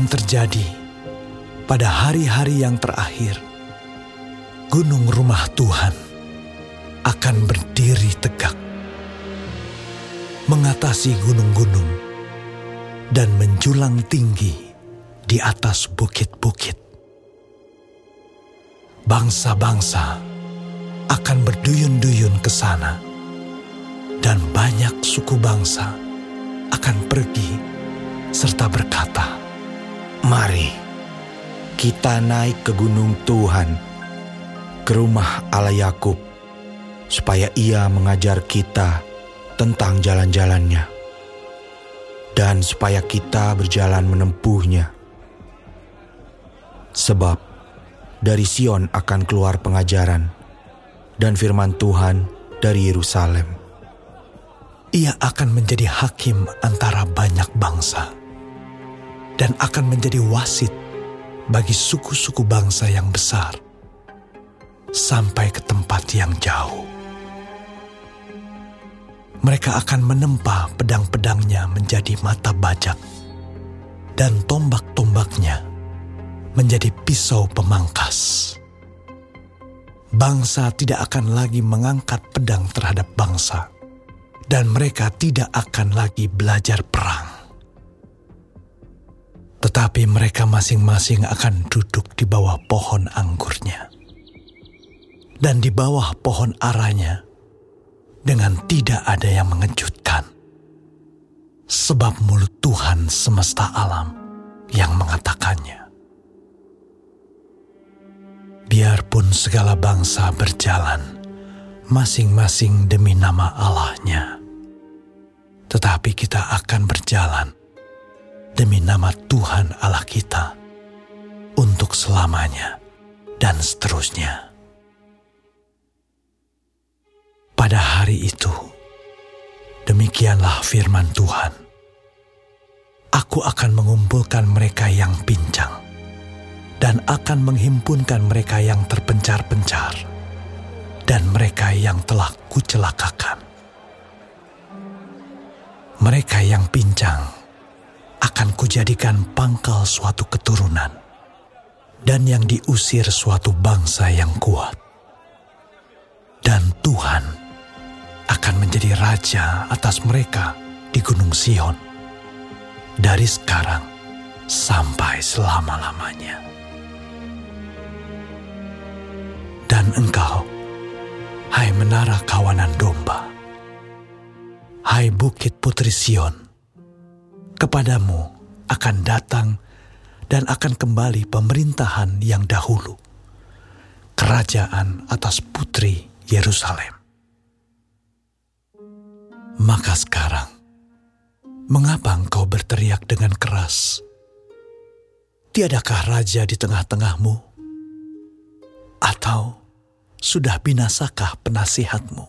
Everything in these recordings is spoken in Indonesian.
akan terjadi pada hari-hari yang terakhir. Gunung rumah Tuhan akan berdiri tegak, mengatasi gunung-gunung, dan menjulang tinggi di atas bukit-bukit. Bangsa-bangsa akan berduyun-duyun ke sana, dan banyak suku bangsa akan pergi serta berkata, Mari kita naik ke gunung Tuhan, ke rumah Allah Yakub, supaya ia mengajar kita tentang jalan-jalannya, dan supaya kita berjalan menempuhnya. Sebab dari Sion akan keluar pengajaran, dan firman Tuhan dari Yerusalem. Ia akan menjadi hakim antara banyak bangsa dan akan menjadi wasit bagi suku-suku bangsa yang besar sampai ke tempat yang jauh. Mereka akan menempa pedang-pedangnya menjadi mata bajak dan tombak-tombaknya menjadi pisau pemangkas. Bangsa tidak akan lagi mengangkat pedang terhadap bangsa, dan mereka tidak akan lagi belajar perang. Tetapi mereka masing-masing akan duduk di bawah pohon anggurnya, dan di bawah pohon aranya, dengan tidak ada yang mengejutkan, sebab mulut Tuhan semesta alam yang mengatakannya. Biarpun segala bangsa berjalan, masing-masing demi nama Allahnya. Tetapi kita akan berjalan demi nama Tuhan Allah kita untuk selamanya dan seterusnya. Pada hari itu, demikianlah firman Tuhan. Aku akan mengumpulkan mereka yang pincang dan akan menghimpunkan mereka yang terpencar-pencar dan mereka yang telah kucelakakan. Mereka yang pincang akan kujadikan pangkal suatu keturunan dan yang diusir suatu bangsa yang kuat. Dan Tuhan akan menjadi raja atas mereka di Gunung Sion dari sekarang sampai selama-lamanya. Dan engkau, hai menara kawanan domba, hai bukit putri Sion, kepadamu akan datang dan akan kembali pemerintahan yang dahulu, kerajaan atas putri Yerusalem. Maka sekarang, mengapa engkau berteriak dengan keras? Tiadakah raja di tengah-tengahmu? Atau sudah binasakah penasihatmu?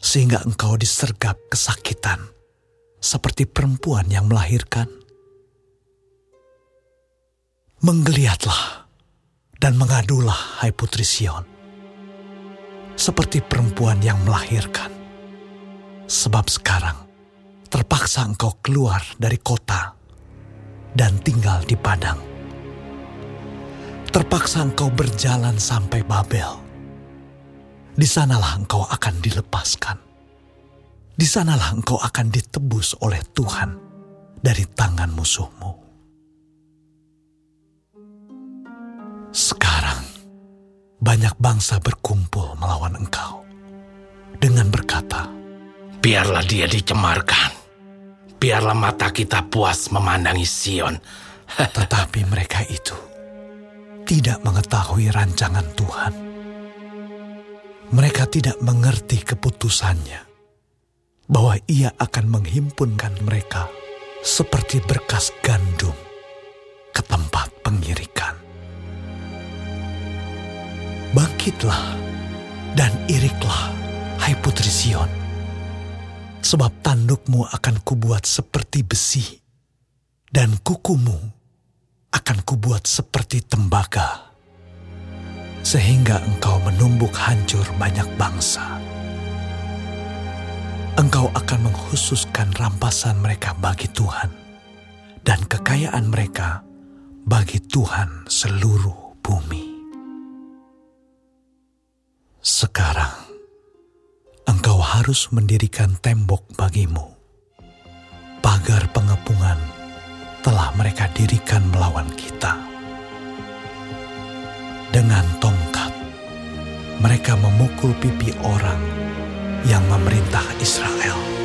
Sehingga engkau disergap kesakitan seperti perempuan yang melahirkan. Menggeliatlah dan mengadulah, hai putri Sion, seperti perempuan yang melahirkan. Sebab sekarang terpaksa engkau keluar dari kota dan tinggal di padang terpaksa engkau berjalan sampai Babel. Di sanalah engkau akan dilepaskan. Di sanalah engkau akan ditebus oleh Tuhan dari tangan musuhmu. Sekarang, banyak bangsa berkumpul melawan engkau dengan berkata, Biarlah dia dicemarkan. Biarlah mata kita puas memandangi Sion. Tetapi mereka itu tidak mengetahui rancangan Tuhan. Mereka tidak mengerti keputusannya bahwa ia akan menghimpunkan mereka seperti berkas gandum ke tempat pengirikan. Bangkitlah dan iriklah, hai putri Sion, sebab tandukmu akan kubuat seperti besi dan kukumu akan kubuat seperti tembaga, sehingga engkau menumbuk hancur banyak bangsa. Engkau akan menghususkan rampasan mereka bagi Tuhan, dan kekayaan mereka bagi Tuhan seluruh bumi. Sekarang, engkau harus mendirikan tembok bagimu. Pagar pengepungan telah mereka dirikan melawan kita. Dengan tongkat, mereka memukul pipi orang yang memerintah Israel